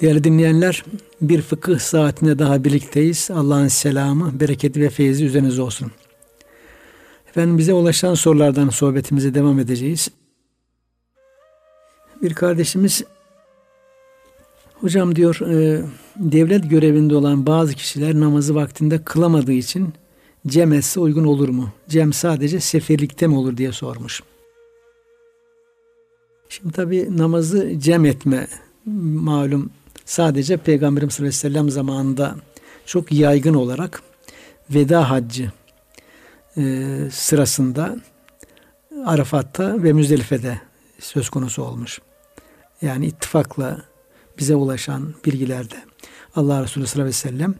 Değerli dinleyenler, bir fıkıh saatinde daha birlikteyiz. Allah'ın selamı, bereketi ve feyzi üzerinize olsun. Efendim bize ulaşan sorulardan sohbetimize devam edeceğiz. Bir kardeşimiz, hocam diyor, e, devlet görevinde olan bazı kişiler namazı vaktinde kılamadığı için cem etse uygun olur mu? Cem sadece seferlikte mi olur diye sormuş. Şimdi tabi namazı cem etme malum sadece Peygamberimiz sallallahu aleyhi ve sellem zamanında çok yaygın olarak veda haccı e, sırasında Arafat'ta ve Müzdelife'de söz konusu olmuş. Yani ittifakla bize ulaşan bilgilerde Allah Resulü sallallahu aleyhi ve sellem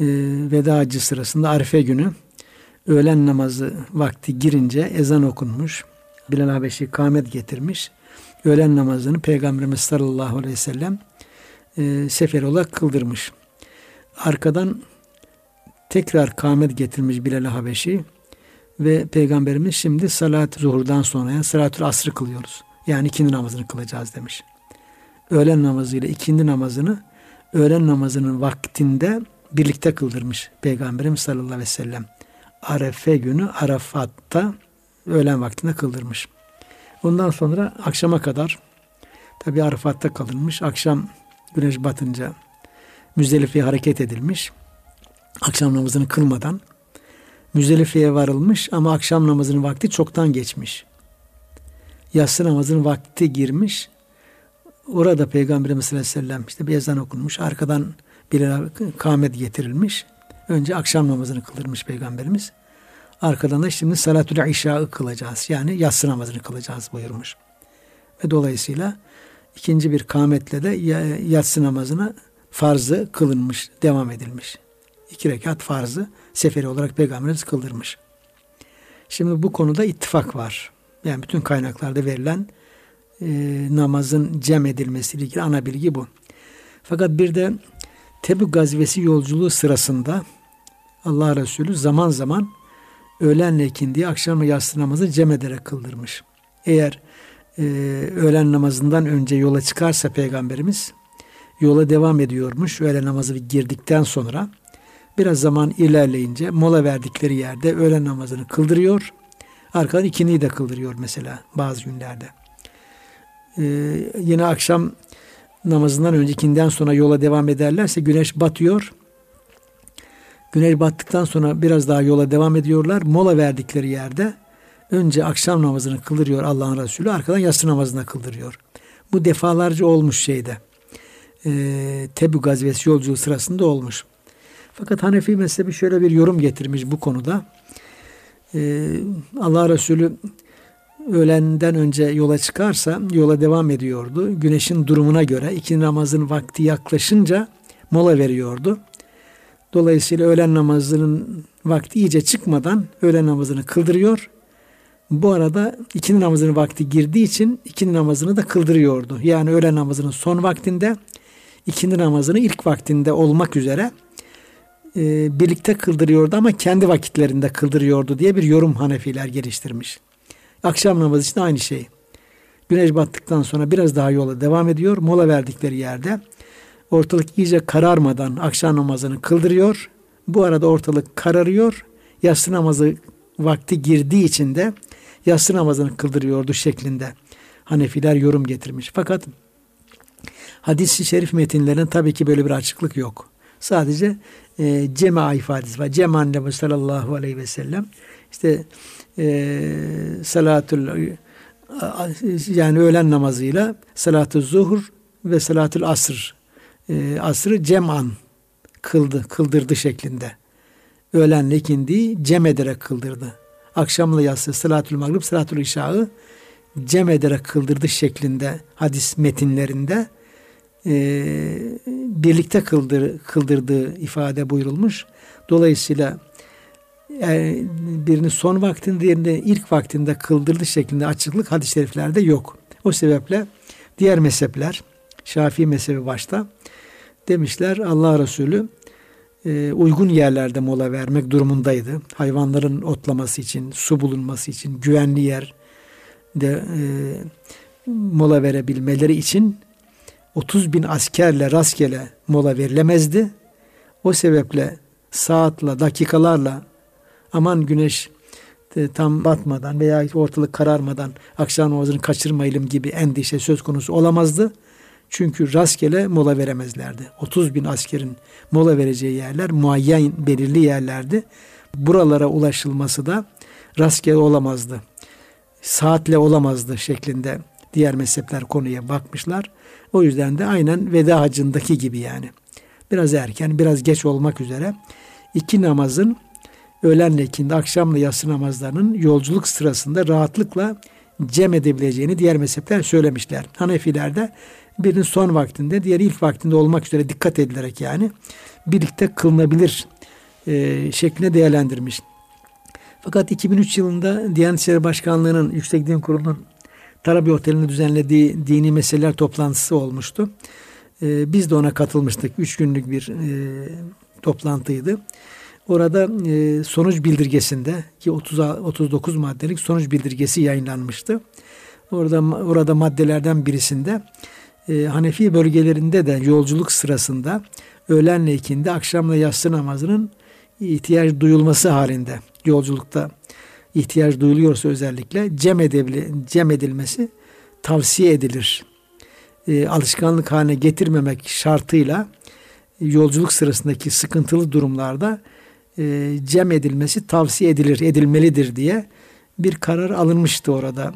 e, veda hacı sırasında Arife günü öğlen namazı vakti girince ezan okunmuş. Bilal Habeşi kamet getirmiş. Öğlen namazını Peygamberimiz sallallahu aleyhi ve sellem e, sefer olarak kıldırmış. Arkadan tekrar kâmet getirmiş Bilal Habeşi ve Peygamberimiz şimdi salat zuhurdan sonra yani salatül asrı kılıyoruz. Yani ikindi namazını kılacağız demiş. Öğlen namazıyla ikindi namazını öğlen namazının vaktinde birlikte kıldırmış Peygamberimiz sallallahu aleyhi ve sellem. Arefe günü Arafat'ta öğlen vaktinde kıldırmış. Ondan sonra akşama kadar tabi Arafat'ta kalınmış. Akşam güneş batınca Müzdelife'ye hareket edilmiş. Akşam namazını kılmadan Müzdelife'ye varılmış ama akşam namazının vakti çoktan geçmiş. Yatsı namazının vakti girmiş. Orada Peygamberimiz sallallahu aleyhi ve sellem işte bir ezan okunmuş. Arkadan bir kâmet getirilmiş. Önce akşam namazını kıldırmış Peygamberimiz. Arkadan da şimdi salatül işağı kılacağız. Yani yatsı namazını kılacağız buyurmuş. Ve dolayısıyla ikinci bir kametle de yatsı namazına farzı kılınmış, devam edilmiş. İki rekat farzı seferi olarak Peygamberimiz kıldırmış. Şimdi bu konuda ittifak var. Yani bütün kaynaklarda verilen e, namazın cem edilmesiyle ilgili ana bilgi bu. Fakat bir de Tebük gazvesi yolculuğu sırasında Allah Resulü zaman zaman öğlenle ikindiği akşam yatsı namazı cem ederek kıldırmış. Eğer e, öğlen namazından önce yola çıkarsa peygamberimiz yola devam ediyormuş. Öğlen namazı girdikten sonra biraz zaman ilerleyince mola verdikleri yerde öğlen namazını kıldırıyor. Arkadan ikiniyi de kıldırıyor mesela bazı günlerde. Ee, yine akşam namazından önce ikinden sonra yola devam ederlerse güneş batıyor. Güneş battıktan sonra biraz daha yola devam ediyorlar. Mola verdikleri yerde önce akşam namazını kıldırıyor Allah'ın Resulü. Arkadan yatsı namazını kıldırıyor. Bu defalarca olmuş şeyde. E, Tebük gazvesi yolculuğu sırasında olmuş. Fakat Hanefi mezhebi şöyle bir yorum getirmiş bu konuda. E, Allah Resulü öğlenden önce yola çıkarsa yola devam ediyordu. Güneşin durumuna göre iki namazın vakti yaklaşınca mola veriyordu. Dolayısıyla öğlen namazının vakti iyice çıkmadan öğlen namazını kıldırıyor. Bu arada ikindi namazının vakti girdiği için ikindi namazını da kıldırıyordu. Yani öğlen namazının son vaktinde ikindi namazını ilk vaktinde olmak üzere e, birlikte kıldırıyordu ama kendi vakitlerinde kıldırıyordu diye bir yorum Hanefiler geliştirmiş. Akşam namazı için aynı şey. Güneş battıktan sonra biraz daha yola devam ediyor. Mola verdikleri yerde ortalık iyice kararmadan akşam namazını kıldırıyor. Bu arada ortalık kararıyor. Yatsı namazı vakti girdiği için de yatsı namazını kıldırıyordu şeklinde Hanefiler yorum getirmiş. Fakat hadis-i şerif metinlerinin tabii ki böyle bir açıklık yok. Sadece e, cema ifadesi var. Cema Nebi sallallahu aleyhi ve sellem işte e, salatul yani öğlen namazıyla salatü zuhur ve salatül asr e, asrı cem'an kıldı, kıldırdı şeklinde. Öğlenle ikindiyi cem ederek kıldırdı. Akşamla yatsı salatül magrib, salatül işağı cem ederek kıldırdı şeklinde hadis metinlerinde e, birlikte kıldır, kıldırdığı ifade buyurulmuş. Dolayısıyla yani birini son vaktinde diğerini ilk vaktinde kıldırdı şeklinde açıklık hadis-i şeriflerde yok. O sebeple diğer mezhepler Şafii mezhebi başta demişler Allah Resulü e, uygun yerlerde mola vermek durumundaydı. Hayvanların otlaması için, su bulunması için, güvenli yer de e, mola verebilmeleri için 30 bin askerle rastgele mola verilemezdi. O sebeple saatla, dakikalarla aman güneş e, tam batmadan veya ortalık kararmadan akşam namazını kaçırmayalım gibi endişe söz konusu olamazdı. Çünkü rastgele mola veremezlerdi. 30 bin askerin mola vereceği yerler muayyen belirli yerlerdi. Buralara ulaşılması da rastgele olamazdı. Saatle olamazdı şeklinde diğer mezhepler konuya bakmışlar. O yüzden de aynen veda hacındaki gibi yani. Biraz erken, biraz geç olmak üzere iki namazın öğlenle ikindi, akşamla yatsı namazlarının yolculuk sırasında rahatlıkla cem edebileceğini diğer mezhepler söylemişler. Hanefilerde birinin son vaktinde, diğeri ilk vaktinde olmak üzere dikkat edilerek yani birlikte kılınabilir e, şeklinde değerlendirmiş. Fakat 2003 yılında Diyanet İşleri Başkanlığı'nın Yüksek Din Kurulu'nun Tarabi Oteli'nde düzenlediği dini meseleler toplantısı olmuştu. E, biz de ona katılmıştık. Üç günlük bir e, toplantıydı. Orada e, sonuç bildirgesinde ki 30 39 maddelik sonuç bildirgesi yayınlanmıştı. Orada orada maddelerden birisinde e, Hanefi bölgelerinde de yolculuk sırasında öğlenle ikindi, akşamla yatsı namazının ihtiyaç duyulması halinde yolculukta ihtiyaç duyuluyorsa özellikle cem, edebili, cem edilmesi tavsiye edilir. E, alışkanlık haline getirmemek şartıyla yolculuk sırasındaki sıkıntılı durumlarda e, cem edilmesi tavsiye edilir, edilmelidir diye bir karar alınmıştı orada.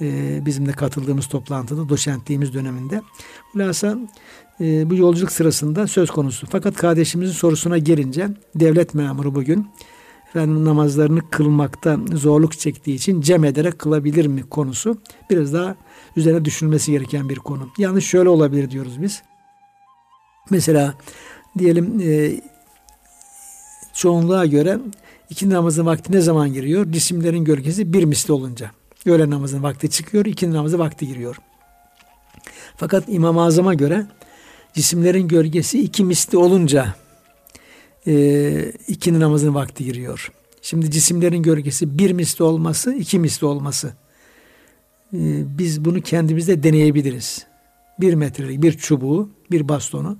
E, bizim de katıldığımız toplantıda, doçentliğimiz döneminde. Hulasa e, bu yolculuk sırasında söz konusu. Fakat kardeşimizin sorusuna gelince devlet memuru bugün efendim, namazlarını kılmakta zorluk çektiği için cem ederek kılabilir mi konusu biraz daha üzerine düşünülmesi gereken bir konu. Yani şöyle olabilir diyoruz biz. Mesela diyelim e, çoğunluğa göre iki namazın vakti ne zaman giriyor? Cisimlerin gölgesi bir misli olunca. Öğle namazın vakti çıkıyor, ikindi namazı vakti giriyor. Fakat İmam-ı Azam'a göre cisimlerin gölgesi iki misli olunca e, ikindi namazın vakti giriyor. Şimdi cisimlerin gölgesi bir misli olması, iki misli olması. E, biz bunu kendimizde deneyebiliriz. Bir metrelik bir çubuğu, bir bastonu,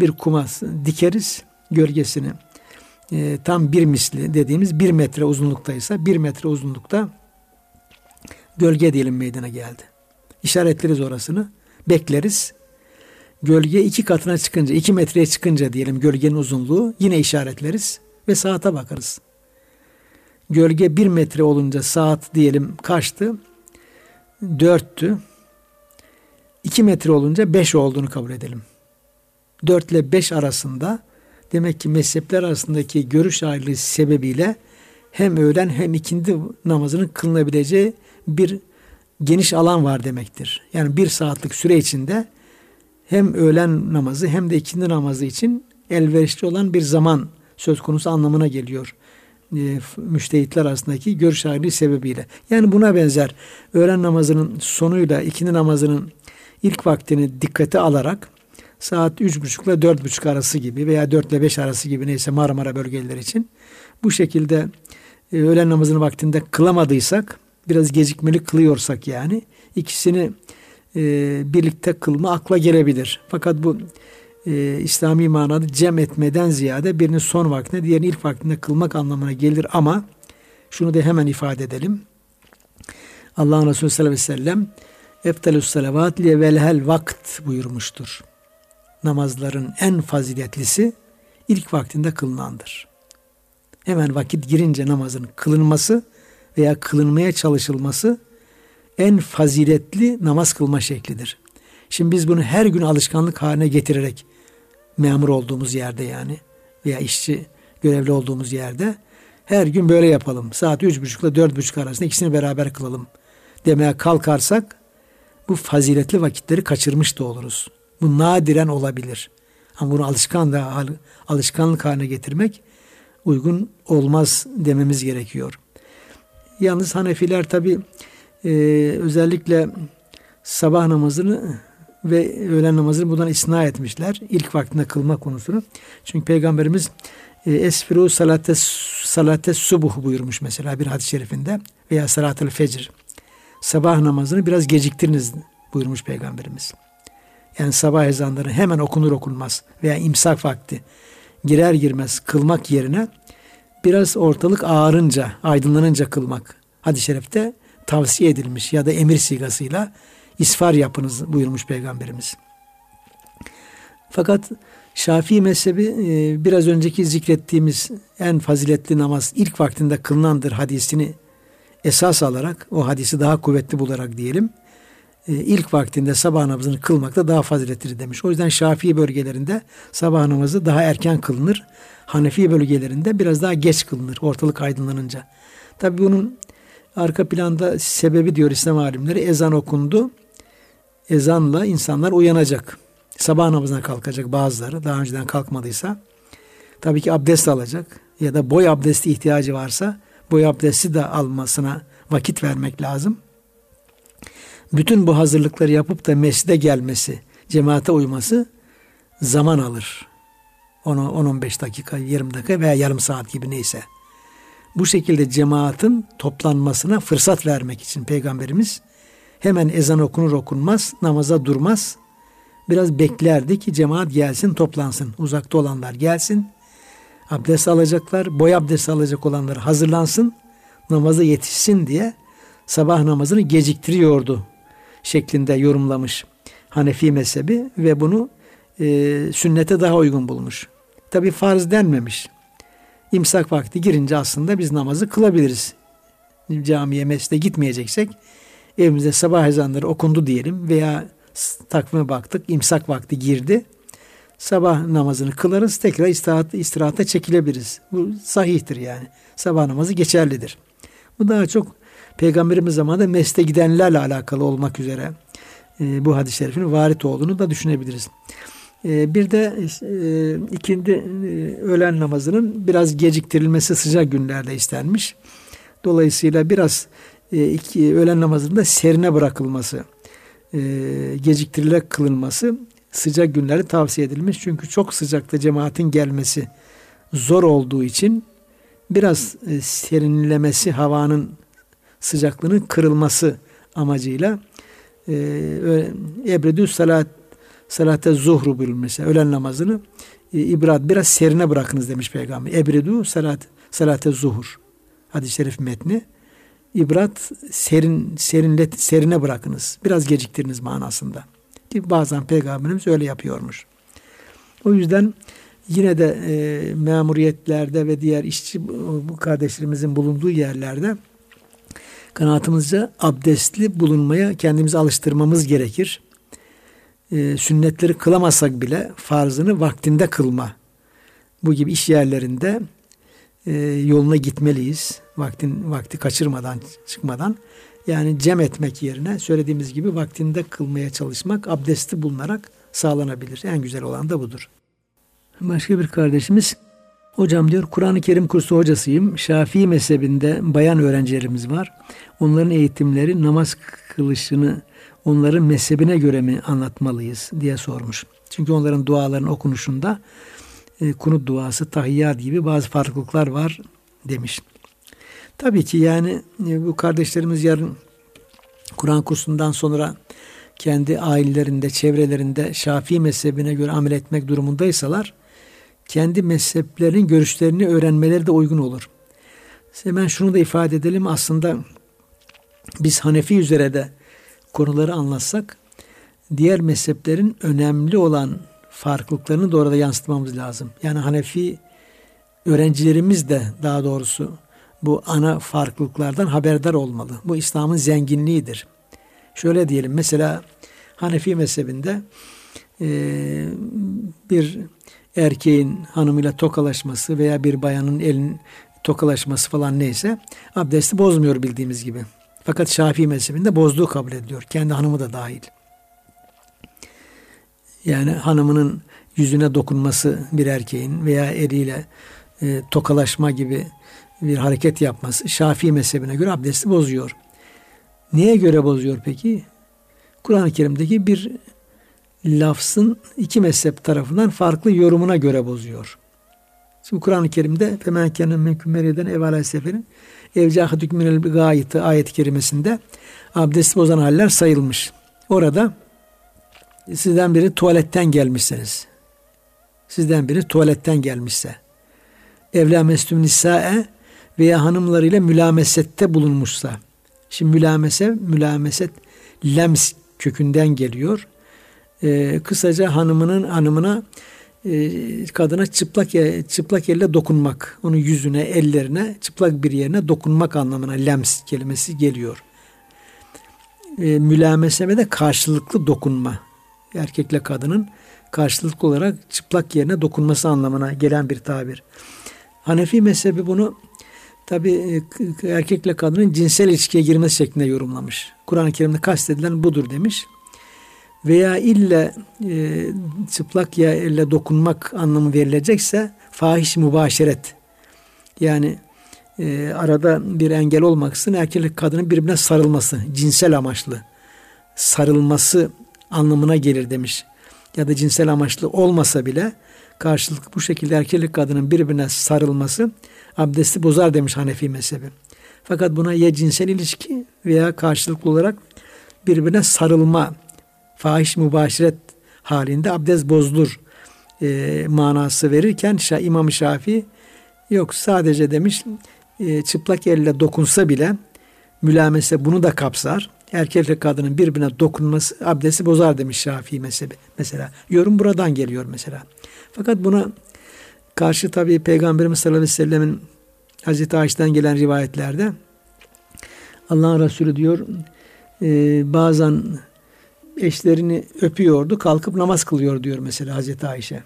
bir kumas dikeriz gölgesini e, tam bir misli dediğimiz bir metre uzunluktaysa bir metre uzunlukta gölge diyelim meydana geldi. İşaretleriz orasını. Bekleriz. Gölge iki katına çıkınca, iki metreye çıkınca diyelim gölgenin uzunluğu yine işaretleriz ve saate bakarız. Gölge bir metre olunca saat diyelim kaçtı? Dörttü. İki metre olunca beş olduğunu kabul edelim. Dört ile beş arasında Demek ki mezhepler arasındaki görüş ayrılığı sebebiyle hem öğlen hem ikindi namazının kılınabileceği bir geniş alan var demektir. Yani bir saatlik süre içinde hem öğlen namazı hem de ikindi namazı için elverişli olan bir zaman söz konusu anlamına geliyor. E, müştehitler arasındaki görüş ayrılığı sebebiyle. Yani buna benzer öğlen namazının sonuyla ikindi namazının ilk vaktini dikkate alarak saat üç buçukla dört buçuk arası gibi veya dört ile beş arası gibi neyse Marmara bölgeleri için bu şekilde e, öğlen namazını vaktinde kılamadıysak biraz gecikmeli kılıyorsak yani ikisini e, birlikte kılma akla gelebilir. Fakat bu e, İslami manada cem etmeden ziyade birinin son vaktinde diğerinin ilk vaktinde kılmak anlamına gelir ama şunu da hemen ifade edelim. Allah'ın Resulü sallallahu aleyhi ve sellem Eftelus salavat liye velhel vakt buyurmuştur namazların en faziletlisi ilk vaktinde kılınandır. Hemen vakit girince namazın kılınması veya kılınmaya çalışılması en faziletli namaz kılma şeklidir. Şimdi biz bunu her gün alışkanlık haline getirerek memur olduğumuz yerde yani veya işçi görevli olduğumuz yerde her gün böyle yapalım. Saat üç buçukla dört buçuk arasında ikisini beraber kılalım demeye kalkarsak bu faziletli vakitleri kaçırmış da oluruz. Bu nadiren olabilir. Ama bunu alışkan da alışkanlık haline getirmek uygun olmaz dememiz gerekiyor. Yalnız Hanefiler tabi e, özellikle sabah namazını ve öğlen namazını bundan isna etmişler. İlk vaktinde kılma konusunu. Çünkü Peygamberimiz e, esfiru salate, salate subuh buyurmuş mesela bir hadis-i şerifinde veya salatul fecr. Sabah namazını biraz geciktiriniz buyurmuş Peygamberimiz. yani sabah ezanları hemen okunur okunmaz veya imsak vakti girer girmez kılmak yerine biraz ortalık ağarınca, aydınlanınca kılmak hadis-i şerifte tavsiye edilmiş ya da emir sigasıyla isfar yapınız buyurmuş Peygamberimiz. Fakat Şafii mezhebi e, biraz önceki zikrettiğimiz en faziletli namaz ilk vaktinde kılınandır hadisini esas alarak o hadisi daha kuvvetli bularak diyelim e, ilk vaktinde sabah namazını kılmakta daha faziletlidir demiş. O yüzden Şafii bölgelerinde sabah namazı daha erken kılınır. Hanefi bölgelerinde biraz daha geç kılınır ortalık aydınlanınca. Tabi bunun arka planda sebebi diyor İslam alimleri ezan okundu. Ezanla insanlar uyanacak. Sabah namazına kalkacak bazıları daha önceden kalkmadıysa. Tabii ki abdest alacak ya da boy abdesti ihtiyacı varsa boy abdesti de almasına vakit vermek lazım. Bütün bu hazırlıkları yapıp da mescide gelmesi, cemaate uyması zaman alır. 10-15 dakika, 20 dakika veya yarım saat gibi neyse. Bu şekilde cemaatin toplanmasına fırsat vermek için Peygamberimiz hemen ezan okunur okunmaz namaza durmaz. Biraz beklerdi ki cemaat gelsin toplansın. Uzakta olanlar gelsin. Abdest alacaklar. Boy abdest alacak olanlar hazırlansın. Namaza yetişsin diye sabah namazını geciktiriyordu şeklinde yorumlamış Hanefi mezhebi ve bunu e, sünnete daha uygun bulmuş. Tabi farz denmemiş. İmsak vakti girince aslında biz namazı kılabiliriz. Camiye, mescide gitmeyeceksek evimizde sabah ezanları okundu diyelim veya takvime baktık imsak vakti girdi. Sabah namazını kılarız tekrar istirahat, istirahata çekilebiliriz. Bu sahihtir yani. Sabah namazı geçerlidir. Bu daha çok Peygamberimiz zamanında mesle gidenlerle alakalı olmak üzere e, bu hadis-i şerifin varit olduğunu da düşünebiliriz. E, bir de e, ikindi e, öğlen namazının biraz geciktirilmesi sıcak günlerde istenmiş. Dolayısıyla biraz e, iki, öğlen namazında serine bırakılması, e, geciktirilerek kılınması sıcak günleri tavsiye edilmiş. Çünkü çok sıcakta cemaatin gelmesi zor olduğu için biraz e, serinlemesi havanın sıcaklığının kırılması amacıyla e, ebredü salat salate zuhru buyurulmuş. Öğlen namazını e, ibrat biraz serine bırakınız demiş peygamber. Ebredu salat salate zuhur. Hadis-i şerif metni. İbrat serin serinlet serine bırakınız. Biraz geciktiriniz manasında. Ki bazen peygamberimiz öyle yapıyormuş. O yüzden yine de e, memuriyetlerde ve diğer işçi bu kardeşlerimizin bulunduğu yerlerde kanaatimizce abdestli bulunmaya kendimizi alıştırmamız gerekir. E, sünnetleri kılamazsak bile farzını vaktinde kılma. Bu gibi iş yerlerinde e, yoluna gitmeliyiz. Vaktin vakti kaçırmadan, çıkmadan. Yani cem etmek yerine söylediğimiz gibi vaktinde kılmaya çalışmak abdesti bulunarak sağlanabilir. En güzel olan da budur. Başka bir kardeşimiz Hocam diyor Kur'an-ı Kerim kursu hocasıyım. Şafii mezhebinde bayan öğrencilerimiz var. Onların eğitimleri namaz kılışını onların mezhebine göre mi anlatmalıyız diye sormuş. Çünkü onların duaların okunuşunda e, kunut duası, tahiyyat gibi bazı farklılıklar var demiş. Tabii ki yani e, bu kardeşlerimiz yarın Kur'an kursundan sonra kendi ailelerinde, çevrelerinde Şafii mezhebine göre amel etmek durumundaysalar kendi mezheplerin görüşlerini öğrenmeleri de uygun olur. Hemen şunu da ifade edelim. Aslında biz Hanefi üzere de konuları anlatsak diğer mezheplerin önemli olan farklılıklarını da orada yansıtmamız lazım. Yani Hanefi öğrencilerimiz de daha doğrusu bu ana farklılıklardan haberdar olmalı. Bu İslam'ın zenginliğidir. Şöyle diyelim mesela Hanefi mezhebinde e, bir erkeğin hanımıyla tokalaşması veya bir bayanın elin tokalaşması falan neyse abdesti bozmuyor bildiğimiz gibi. Fakat Şafii mezhebinde bozduğu kabul ediliyor. Kendi hanımı da dahil. Yani hanımının yüzüne dokunması bir erkeğin veya eliyle e, tokalaşma gibi bir hareket yapması Şafii mezhebine göre abdesti bozuyor. Neye göre bozuyor peki? Kur'an-ı Kerim'deki bir lafzın iki mezhep tarafından farklı yorumuna göre bozuyor. Şimdi Kur'an-ı Kerim'de femen kâne mümkün meriden evvela seferin evcahadük minel gayeti ayet-i kerimesinde abdesti bozan haller sayılmış. Orada sizden biri tuvaletten gelmişseniz, sizden biri tuvaletten gelmişse, evla mestum nisa'e veya hanımlarıyla mülamesette bulunmuşsa, şimdi mülamese, mülameset lems kökünden geliyor. Ee, kısaca hanımının hanımına e, kadına çıplak çıplak elle dokunmak, onun yüzüne, ellerine, çıplak bir yerine dokunmak anlamına lems kelimesi geliyor. E, mülameseme de karşılıklı dokunma. Erkekle kadının karşılıklı olarak çıplak yerine dokunması anlamına gelen bir tabir. Hanefi mezhebi bunu tabi e, erkekle kadının cinsel ilişkiye girmesi şeklinde yorumlamış. Kur'an-ı Kerim'de kastedilen budur demiş veya ille e, çıplak ya elle dokunmak anlamı verilecekse fahiş mübaşeret yani e, arada bir engel olmaksızın erkek kadının birbirine sarılması cinsel amaçlı sarılması anlamına gelir demiş ya da cinsel amaçlı olmasa bile karşılıklı bu şekilde erkek kadının birbirine sarılması abdesti bozar demiş Hanefi mezhebi. Fakat buna ya cinsel ilişki veya karşılıklı olarak birbirine sarılma fahiş mübaşiret halinde abdest bozulur e, manası verirken İmam Şafii yok sadece demiş e, çıplak elle dokunsa bile mülamese bunu da kapsar. Erkekle kadının birbirine dokunması abdesti bozar demiş Şafii mezhebi. Mesela yorum buradan geliyor mesela. Fakat buna karşı tabi Peygamberimiz sallallahu aleyhi ve sellemin Hazreti Ayşe'den gelen rivayetlerde Allah'ın Resulü diyor e, bazen eşlerini öpüyordu, kalkıp namaz kılıyor diyor mesela Hazreti Ayşe.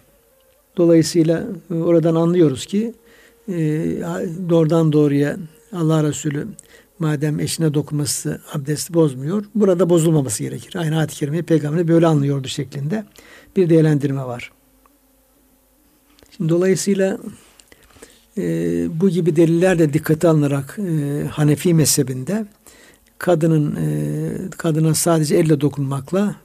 Dolayısıyla e, oradan anlıyoruz ki e, doğrudan doğruya Allah Resulü madem eşine dokunması abdesti bozmuyor, burada bozulmaması gerekir. Aynı ayet-i kerimeyi peygamber böyle anlıyordu şeklinde bir değerlendirme var. Şimdi dolayısıyla e, bu gibi deliller de dikkate alınarak e, Hanefi mezhebinde kadının e, kadına sadece elle dokunmakla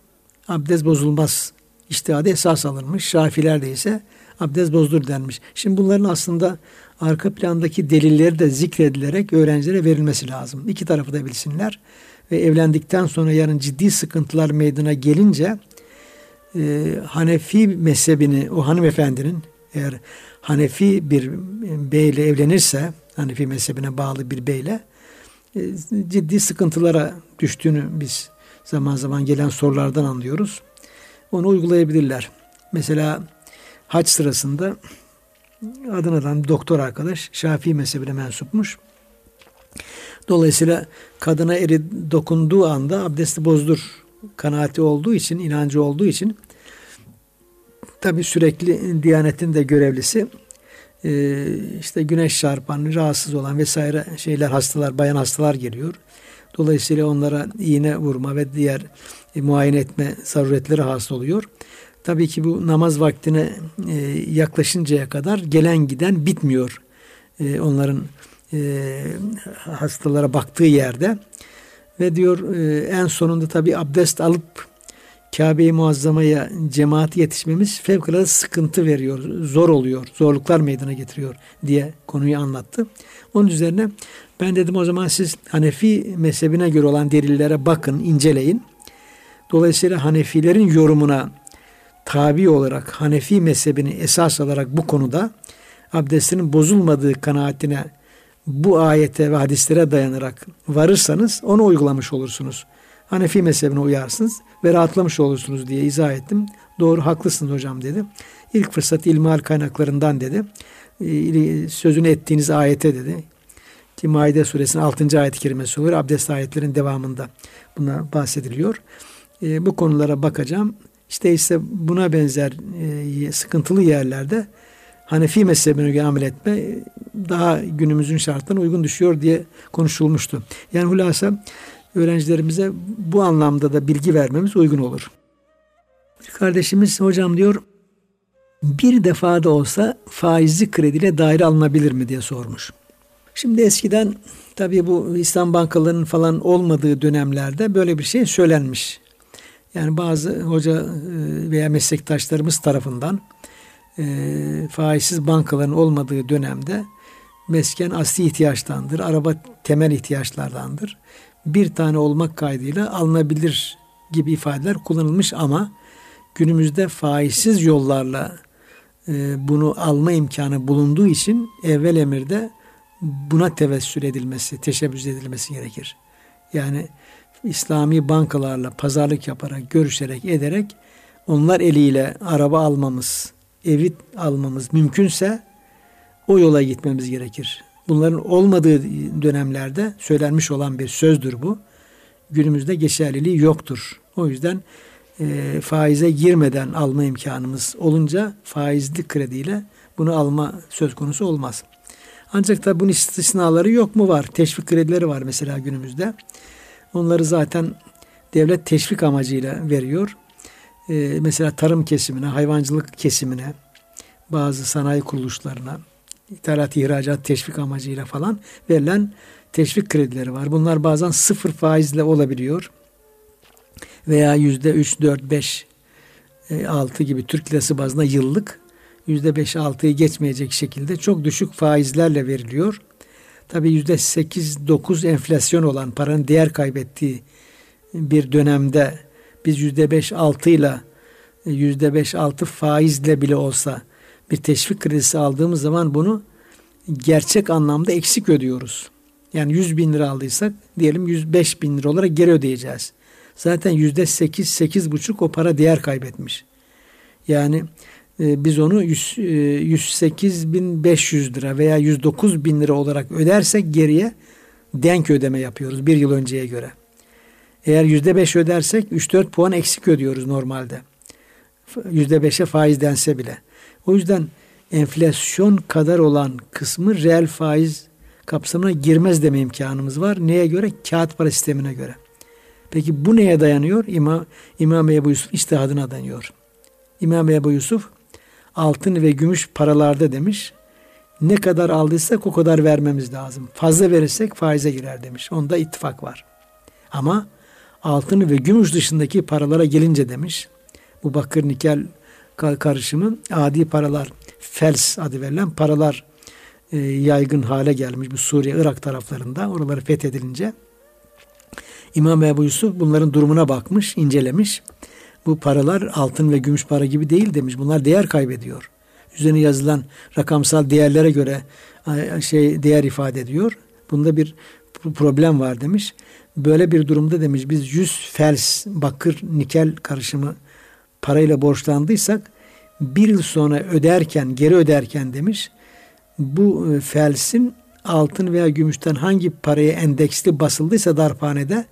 abdest bozulmaz iştihadı esas alınmış. Şafilerde ise abdest bozdur denmiş. Şimdi bunların aslında arka plandaki delilleri de zikredilerek öğrencilere verilmesi lazım. İki tarafı da bilsinler. Ve evlendikten sonra yarın ciddi sıkıntılar meydana gelince e, Hanefi mezhebini o hanımefendinin eğer Hanefi bir beyle evlenirse Hanefi mezhebine bağlı bir beyle ciddi sıkıntılara düştüğünü biz zaman zaman gelen sorulardan anlıyoruz. Onu uygulayabilirler. Mesela hac sırasında Adana'dan bir doktor arkadaş Şafii mezhebine mensupmuş. Dolayısıyla kadına eri dokunduğu anda abdesti bozdur kanaati olduğu için, inancı olduğu için tabi sürekli Diyanet'in de görevlisi e, işte güneş çarpan, rahatsız olan vesaire şeyler hastalar, bayan hastalar geliyor. Dolayısıyla onlara iğne vurma ve diğer e, muayene etme zaruretleri hasıl oluyor. Tabii ki bu namaz vaktine e, yaklaşıncaya kadar gelen giden bitmiyor. E, onların e, hastalara baktığı yerde. Ve diyor e, en sonunda tabii abdest alıp Kabe-i Muazzama'ya cemaati yetişmemiz fevkalade sıkıntı veriyor, zor oluyor, zorluklar meydana getiriyor diye konuyu anlattı. Onun üzerine ben dedim o zaman siz Hanefi mezhebine göre olan delillere bakın, inceleyin. Dolayısıyla Hanefilerin yorumuna tabi olarak Hanefi mezhebini esas alarak bu konuda abdestinin bozulmadığı kanaatine bu ayete ve hadislere dayanarak varırsanız onu uygulamış olursunuz. Hanefi mezhebine uyarsınız ve rahatlamış olursunuz diye izah ettim. Doğru haklısınız hocam dedi. İlk fırsat ilmihal kaynaklarından dedi. Ee, sözünü ettiğiniz ayete dedi. Ki Maide suresinin 6. ayet-i kerimesi olur. Abdest ayetlerin devamında buna bahsediliyor. E, bu konulara bakacağım. İşte ise buna benzer e, sıkıntılı yerlerde Hanefi mezhebine göre amel etme daha günümüzün şartlarına uygun düşüyor diye konuşulmuştu. Yani hulasa öğrencilerimize bu anlamda da bilgi vermemiz uygun olur. Kardeşimiz hocam diyor bir defa da olsa faizli krediyle daire alınabilir mi diye sormuş. Şimdi eskiden tabii bu İslam bankalarının falan olmadığı dönemlerde böyle bir şey söylenmiş. Yani bazı hoca e, veya meslektaşlarımız tarafından e, faizsiz bankaların olmadığı dönemde mesken asli ihtiyaçtandır, araba temel ihtiyaçlardandır bir tane olmak kaydıyla alınabilir gibi ifadeler kullanılmış ama günümüzde faizsiz yollarla e, bunu alma imkanı bulunduğu için evvel emirde buna tevessül edilmesi, teşebbüs edilmesi gerekir. Yani İslami bankalarla pazarlık yaparak, görüşerek, ederek onlar eliyle araba almamız, evi almamız mümkünse o yola gitmemiz gerekir. Bunların olmadığı dönemlerde söylenmiş olan bir sözdür bu. Günümüzde geçerliliği yoktur. O yüzden e, faize girmeden alma imkanımız olunca faizli krediyle bunu alma söz konusu olmaz. Ancak da bunun istisnaları yok mu var? Teşvik kredileri var mesela günümüzde. Onları zaten devlet teşvik amacıyla veriyor. Ee, mesela tarım kesimine, hayvancılık kesimine, bazı sanayi kuruluşlarına, ithalat ihracat teşvik amacıyla falan verilen teşvik kredileri var. Bunlar bazen sıfır faizle olabiliyor. Veya yüzde üç, dört, beş, e, altı gibi Türk lirası bazında yıllık yüzde beş, altıyı geçmeyecek şekilde çok düşük faizlerle veriliyor. Tabii yüzde sekiz, dokuz enflasyon olan paranın değer kaybettiği bir dönemde biz yüzde beş, altıyla yüzde beş, altı faizle bile olsa bir teşvik kredisi aldığımız zaman bunu gerçek anlamda eksik ödüyoruz. Yani 100 bin lira aldıysak diyelim 105 bin lira olarak geri ödeyeceğiz. Zaten yüzde 8, 8 buçuk o para değer kaybetmiş. Yani e, biz onu 100, e, 108 bin 500 lira veya 109 bin lira olarak ödersek geriye denk ödeme yapıyoruz bir yıl önceye göre. Eğer yüzde beş ödersek 3-4 puan eksik ödüyoruz normalde. Yüzde beşe faiz dense bile. O yüzden enflasyon kadar olan kısmı reel faiz kapsamına girmez deme imkanımız var. Neye göre? Kağıt para sistemine göre. Peki bu neye dayanıyor? İmam, İmam Ebu Yusuf iştihadına dayanıyor. İmam Ebu Yusuf altın ve gümüş paralarda demiş. Ne kadar aldıysak o kadar vermemiz lazım. Fazla verirsek faize girer demiş. Onda ittifak var. Ama altın ve gümüş dışındaki paralara gelince demiş. Bu bakır nikel karışımı adi paralar, fels adı verilen paralar e, yaygın hale gelmiş bu Suriye, Irak taraflarında. Oraları fethedilince İmam Ebu Yusuf bunların durumuna bakmış, incelemiş. Bu paralar altın ve gümüş para gibi değil demiş. Bunlar değer kaybediyor. Üzerine yazılan rakamsal değerlere göre şey değer ifade ediyor. Bunda bir problem var demiş. Böyle bir durumda demiş biz 100 fels bakır nikel karışımı parayla borçlandıysak bir yıl sonra öderken geri öderken demiş bu e, felsin altın veya gümüşten hangi paraya endeksli basıldıysa darphanede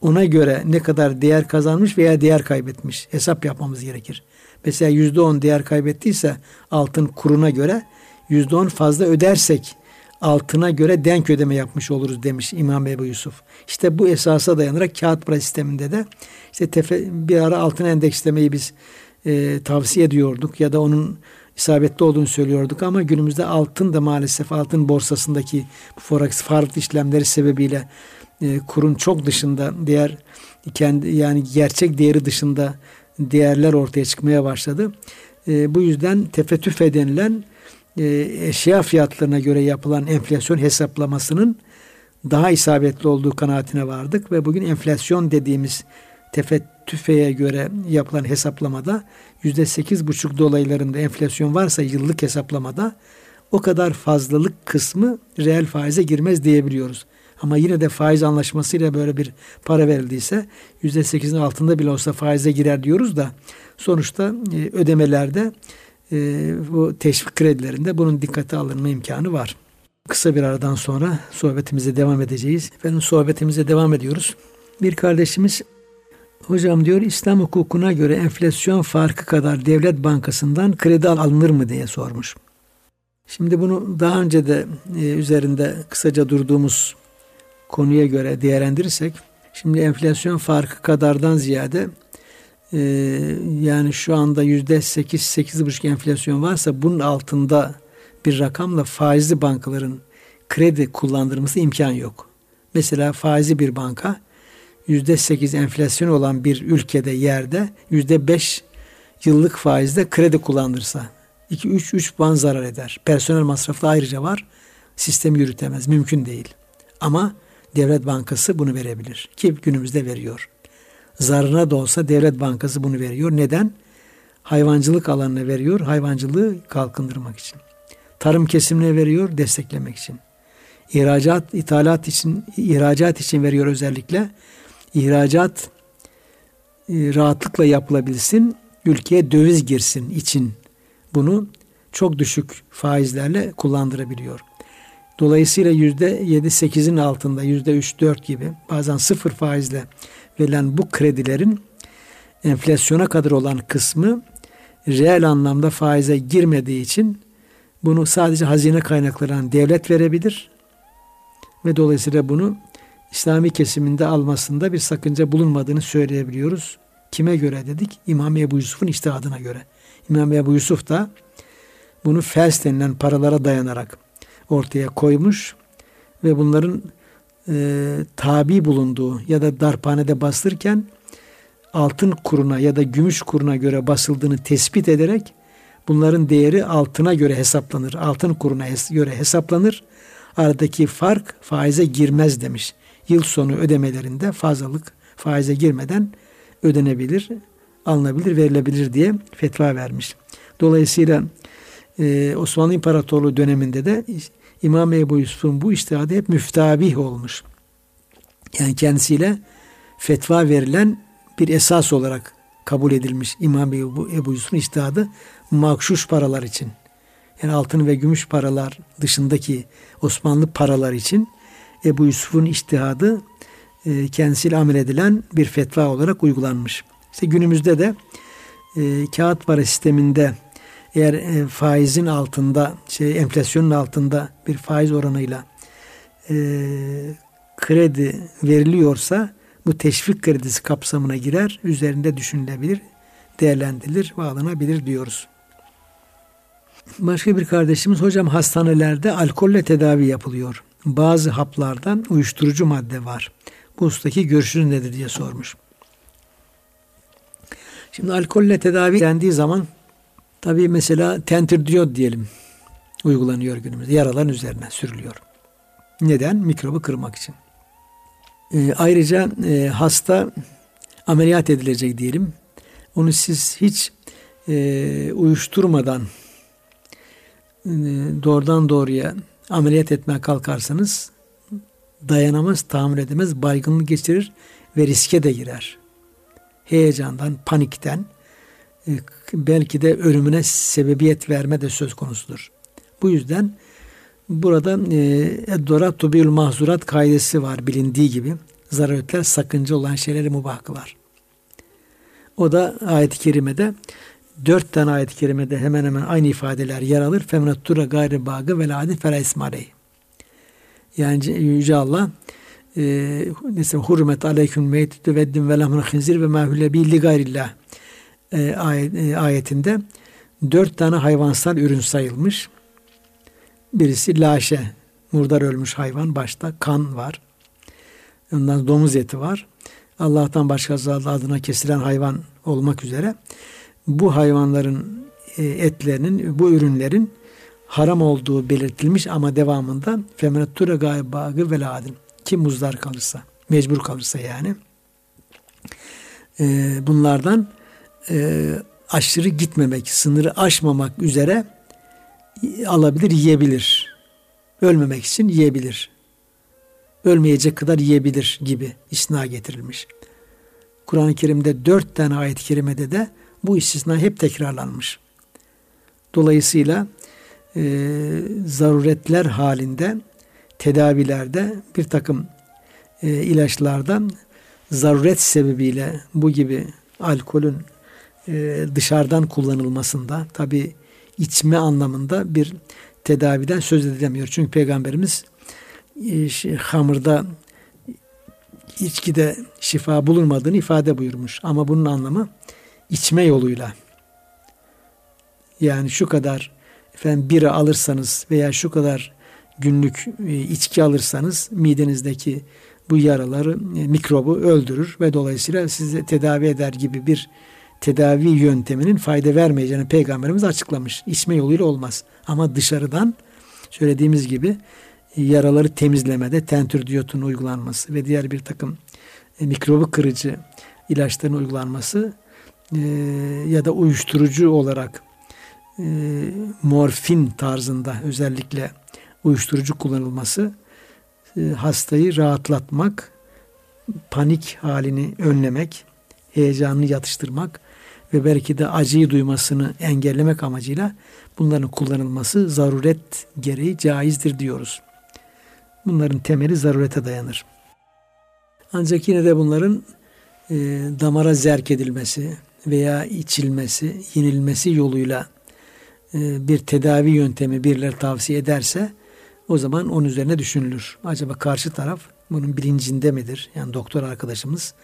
ona göre ne kadar değer kazanmış veya değer kaybetmiş hesap yapmamız gerekir. Mesela yüzde on değer kaybettiyse altın kuruna göre yüzde on fazla ödersek altına göre denk ödeme yapmış oluruz demiş İmam Ebu Yusuf. İşte bu esasa dayanarak kağıt para sisteminde de işte tefe, bir ara altın endekslemeyi biz e, tavsiye ediyorduk ya da onun isabetli olduğunu söylüyorduk ama günümüzde altın da maalesef altın borsasındaki forex farklı işlemleri sebebiyle e, kurun çok dışında diğer kendi yani gerçek değeri dışında değerler ortaya çıkmaya başladı. E, bu yüzden tefettüf denilen eşya fiyatlarına göre yapılan enflasyon hesaplamasının daha isabetli olduğu kanaatine vardık ve bugün enflasyon dediğimiz tefettüfeye göre yapılan hesaplamada yüzde sekiz buçuk dolaylarında enflasyon varsa yıllık hesaplamada o kadar fazlalık kısmı reel faize girmez diyebiliyoruz. Ama yine de faiz anlaşmasıyla böyle bir para verildiyse yüzde sekizin altında bile olsa faize girer diyoruz da sonuçta e, ödemelerde e, bu teşvik kredilerinde bunun dikkate alınma imkanı var. Kısa bir aradan sonra sohbetimize devam edeceğiz. Efendim sohbetimize devam ediyoruz. Bir kardeşimiz hocam diyor İslam hukukuna göre enflasyon farkı kadar devlet bankasından kredi alınır mı diye sormuş. Şimdi bunu daha önce de e, üzerinde kısaca durduğumuz konuya göre değerlendirirsek şimdi enflasyon farkı kadardan ziyade e, yani şu anda yüzde sekiz, sekiz buçuk enflasyon varsa bunun altında bir rakamla faizli bankaların kredi kullandırması imkan yok. Mesela faizi bir banka yüzde sekiz enflasyon olan bir ülkede yerde yüzde beş yıllık faizde kredi kullandırsa 2-3 puan zarar eder. Personel masrafı da ayrıca var. Sistemi yürütemez. Mümkün değil. Ama Devlet Bankası bunu verebilir. Ki günümüzde veriyor. Zarına da olsa Devlet Bankası bunu veriyor. Neden? hayvancılık alanına veriyor, hayvancılığı kalkındırmak için. Tarım kesimine veriyor, desteklemek için. İhracat, ithalat için, ihracat için veriyor özellikle. İhracat e, rahatlıkla yapılabilsin, ülkeye döviz girsin için bunu çok düşük faizlerle kullandırabiliyor. Dolayısıyla yüzde yedi sekizin altında yüzde üç dört gibi bazen sıfır faizle verilen bu kredilerin enflasyona kadar olan kısmı reel anlamda faize girmediği için bunu sadece hazine kaynaklarından devlet verebilir ve dolayısıyla bunu İslami kesiminde almasında bir sakınca bulunmadığını söyleyebiliyoruz. Kime göre dedik? İmam Ebu Yusuf'un iştihadına göre. İmam Ebu Yusuf da bunu fels denilen paralara dayanarak ortaya koymuş ve bunların e, tabi bulunduğu ya da darphanede bastırken altın kuruna ya da gümüş kuruna göre basıldığını tespit ederek bunların değeri altına göre hesaplanır. Altın kuruna göre hesaplanır. Aradaki fark faize girmez demiş. Yıl sonu ödemelerinde fazlalık faize girmeden ödenebilir, alınabilir, verilebilir diye fetva vermiş. Dolayısıyla e, Osmanlı İmparatorluğu döneminde de İmam Ebu Yusuf'un bu iştihadı hep müftabih olmuş. Yani kendisiyle fetva verilen bir esas olarak kabul edilmiş İmam Ebu, Ebu Yusuf'un iştihadı makşuş paralar için. Yani altın ve gümüş paralar dışındaki Osmanlı paralar için Ebu Yusuf'un iştihadı e, kendisiyle amel edilen bir fetva olarak uygulanmış. İşte günümüzde de e, kağıt para sisteminde eğer e, faizin altında, şey enflasyonun altında bir faiz oranıyla e, kredi veriliyorsa bu teşvik kredisi kapsamına girer, üzerinde düşünülebilir, değerlendirilir ve alınabilir diyoruz. Başka bir kardeşimiz hocam hastanelerde alkolle tedavi yapılıyor. Bazı haplardan uyuşturucu madde var. Bu ustaki görüşünüz nedir diye sormuş. Şimdi alkolle tedavi dendiği zaman tabi mesela tentürdiyot diyelim uygulanıyor günümüzde. Yaraların üzerine sürülüyor. Neden? Mikrobu kırmak için. E, ayrıca e, hasta ameliyat edilecek diyelim. Onu siz hiç e, uyuşturmadan e, doğrudan doğruya ameliyat etmeye kalkarsanız dayanamaz, tahammül edemez, baygınlık geçirir ve riske de girer. Heyecandan, panikten e, belki de ölümüne sebebiyet verme de söz konusudur. Bu yüzden burada e, Dorat Tubiül Mahzurat kaidesi var bilindiği gibi. Zaruretler sakınca olan şeyleri mubah kılar. O da ayet-i kerimede dört tane ayet-i kerimede hemen hemen aynı ifadeler yer alır. Femenattura gayri bagı ve ladi fela ismarey. Yani Yüce Allah e, mesela hurmet aleyküm meytütü veddin ve lahmın ve mahülle billi gayrillah e, e, ayetinde dört tane hayvansal ürün sayılmış. Birisi laşe, murdar ölmüş hayvan başta kan var. Ondan domuz eti var. Allah'tan başkası adına kesilen hayvan olmak üzere bu hayvanların e, etlerinin, bu ürünlerin haram olduğu belirtilmiş ama devamında femenatture gaybagı veladin kim muzdar kalırsa, mecbur kalırsa yani bunlardan e, aşırı gitmemek, sınırı aşmamak üzere alabilir, yiyebilir. Ölmemek için yiyebilir. Ölmeyecek kadar yiyebilir gibi isna getirilmiş. Kur'an-ı Kerim'de dört tane ayet-i kerimede de bu istisna hep tekrarlanmış. Dolayısıyla e, zaruretler halinde tedavilerde bir takım e, ilaçlardan zaruret sebebiyle bu gibi alkolün e, dışarıdan kullanılmasında tabi içme anlamında bir tedaviden söz edilemiyor. Çünkü Peygamberimiz e, şey, hamurda içkide şifa bulunmadığını ifade buyurmuş. Ama bunun anlamı içme yoluyla yani şu kadar efendim bira alırsanız veya şu kadar günlük e, içki alırsanız midenizdeki bu yaraları, e, mikrobu öldürür ve dolayısıyla size tedavi eder gibi bir tedavi yönteminin fayda vermeyeceğini peygamberimiz açıklamış. İçme yoluyla olmaz. Ama dışarıdan söylediğimiz gibi e, yaraları temizlemede tentür diyotun uygulanması ve diğer bir takım mikrobu kırıcı ilaçların uygulanması e, ya da uyuşturucu olarak e, morfin tarzında özellikle uyuşturucu kullanılması e, hastayı rahatlatmak, panik halini önlemek, heyecanını yatıştırmak ve belki de acıyı duymasını engellemek amacıyla bunların kullanılması zaruret gereği caizdir diyoruz. Bunların temeli zarurete dayanır. Ancak yine de bunların e, damara zerk edilmesi veya içilmesi, yenilmesi yoluyla e, bir tedavi yöntemi birileri tavsiye ederse o zaman onun üzerine düşünülür. Acaba karşı taraf bunun bilincinde midir? Yani doktor arkadaşımız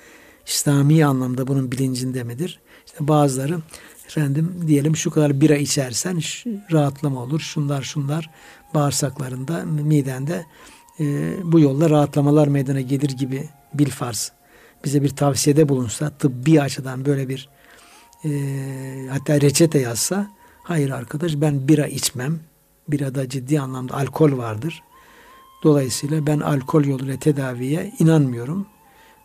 İslami anlamda bunun bilincinde midir? İşte bazıları efendim diyelim şu kadar bira içersen rahatlama olur. Şunlar şunlar bağırsaklarında, midende e, bu yolla rahatlamalar meydana gelir gibi bil farz bize bir tavsiyede bulunsa tıbbi açıdan böyle bir e, hatta reçete yazsa hayır arkadaş ben bira içmem. Birada ciddi anlamda alkol vardır. Dolayısıyla ben alkol yoluyla tedaviye inanmıyorum.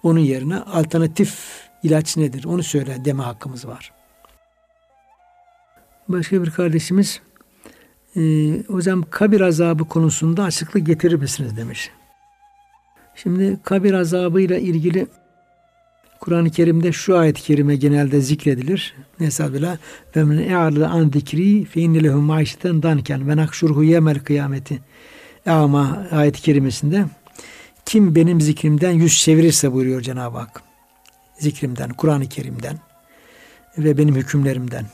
Onun yerine alternatif ilaç nedir? Onu söyle deme hakkımız var. Başka bir kardeşimiz e, hocam kabir azabı konusunda açıklık getirir misiniz demiş. Şimdi kabir azabıyla ilgili Kur'an-ı Kerim'de şu ayet-i kerime genelde zikredilir. Nesabila ve men e'arlı an zikri fe inne lehu maişeten danken ve nakşurhu yemel kıyameti. Ama ayet-i kerimesinde kim benim zikrimden yüz çevirirse buyuruyor Cenab-ı Hak. Zikrimden, Kur'an-ı Kerim'den ve benim hükümlerimden